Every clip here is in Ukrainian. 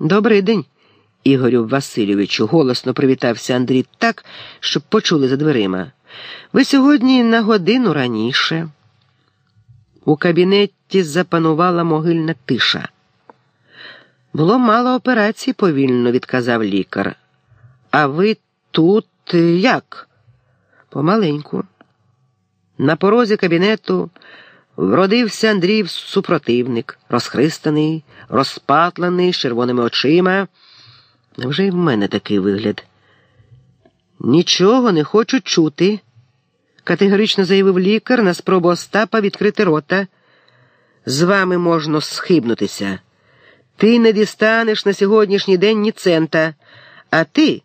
Добрий день, Ігорю Васильовичу, голосно привітався Андрій так, щоб почули за дверима. Ви сьогодні на годину раніше. У кабінеті запанувала могильна тиша. Було мало операцій, повільно відказав лікар. А ви тут як? Помаленьку. На порозі кабінету вродився Андріїв супротивник, розхристаний, розпатлений, з червоними очима. Невже й в мене такий вигляд? Нічого не хочу чути, категорично заявив лікар на спробу Остапа відкрити рота. З вами можна схибнутися. Ти не дістанеш на сьогоднішній день ні цента, а ти.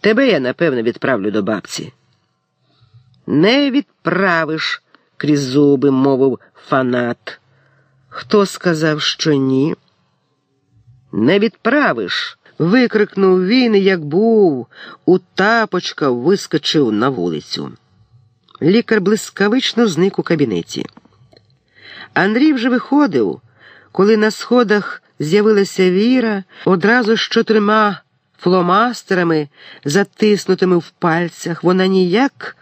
Тебе я, напевно, відправлю до бабці. Не відправиш, крізь зуби мовив фанат. Хто сказав, що ні? Не відправиш. викрикнув він, як був, у тапочка вискочив на вулицю. Лікар блискавично зник у кабінеті. Андрій вже виходив, коли на сходах з'явилася Віра одразу з чотирма фломастерами, затиснутими в пальцях, вона ніяк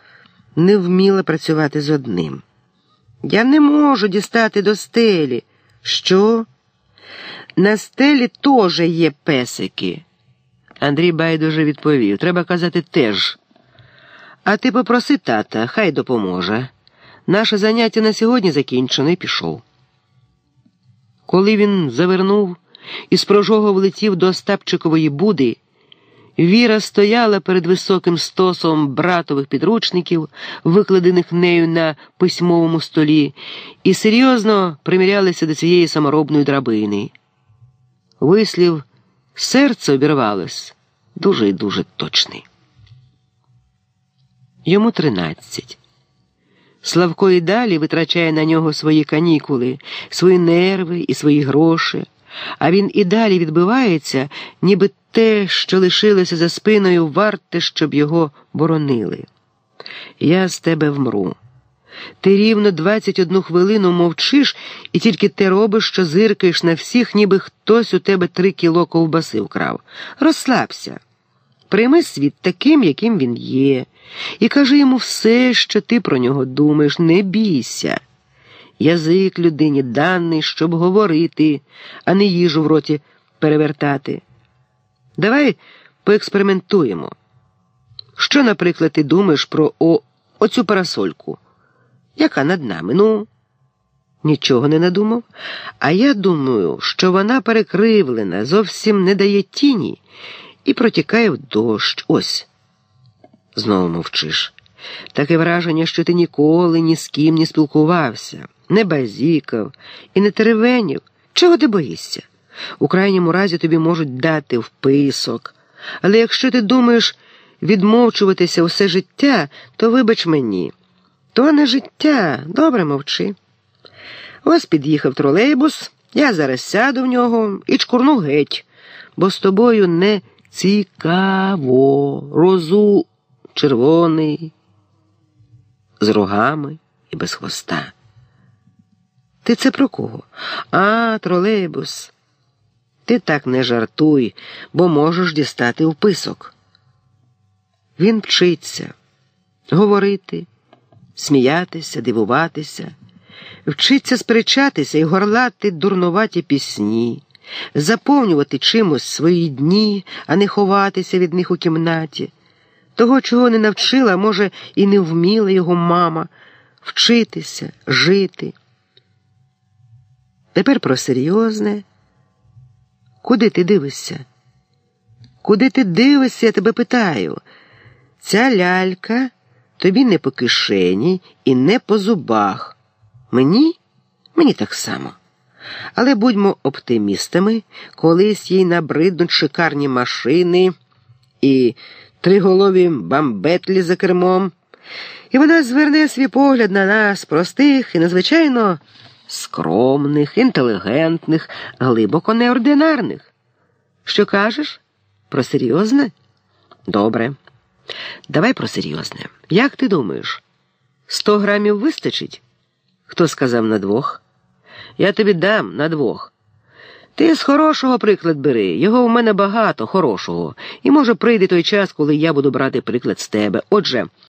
не вміла працювати з одним. Я не можу дістати до стелі. Що? На стелі теж є песики. Андрій байдуже відповів. Треба казати теж. А ти попроси тата, хай допоможе. Наше заняття на сьогодні закінчено і пішов. Коли він завернув і з прожого влетів до Остапчикової буди, Віра стояла перед високим стосом братових підручників, викладених нею на письмовому столі, і серйозно примірялася до цієї саморобної драбини. Вислів серце обірвалось дуже і дуже точний. Йому тринадцять. Славко і далі витрачає на нього свої канікули, свої нерви і свої гроші, а він і далі відбивається, ніби те, що лишилося за спиною, варте, щоб його боронили. Я з тебе вмру. Ти рівно 21 хвилину мовчиш і тільки те робиш, що зиркаєш на всіх, ніби хтось у тебе три кіло ковбаси вкрав. Розслабся. Прийми світ таким, яким він є, і кажи йому все, що ти про нього думаєш, не бійся. Язик людині даний, щоб говорити, а не їжу в роті перевертати. Давай поекспериментуємо. Що, наприклад, ти думаєш про о, оцю парасольку? Яка над нами? Ну, нічого не надумав. А я думаю, що вона перекривлена, зовсім не дає тіні і протікає в дощ. Ось. Знову мовчиш. Таке враження, що ти ніколи ні з ким не спілкувався, не базікав і не теревенів. Чого ти боїшся? У крайньому разі тобі можуть дати вписок. Але якщо ти думаєш відмовчуватися усе життя, то вибач мені. То не життя, добре мовчи. Ось під'їхав тролейбус, я зараз сяду в нього і чкурну геть, бо з тобою не цікаво, розу червоний, з рогами і без хвоста. Ти це про кого? А, тролейбус. Ти так не жартуй, бо можеш дістати вписок. Він вчиться говорити, сміятися, дивуватися, вчиться сперечатися і горлати дурнуваті пісні, заповнювати чимось свої дні, а не ховатися від них у кімнаті. Того, чого не навчила, може, і не вміла його мама вчитися, жити. Тепер про серйозне. Куди ти дивишся? Куди ти дивишся, я тебе питаю. Ця лялька тобі не по кишені і не по зубах. Мені? Мені так само. Але будьмо оптимістами, колись їй набриднуть шикарні машини і триголові бамбетлі за кермом, і вона зверне свій погляд на нас, простих і надзвичайно скромних, інтелігентних, глибоко неординарних. Що кажеш? Про серйозне? Добре. Давай про серйозне. Як ти думаєш? Сто грамів вистачить? Хто сказав на двох? Я тобі дам на двох. Ти з хорошого приклад бери. Його в мене багато, хорошого. І може прийде той час, коли я буду брати приклад з тебе. Отже.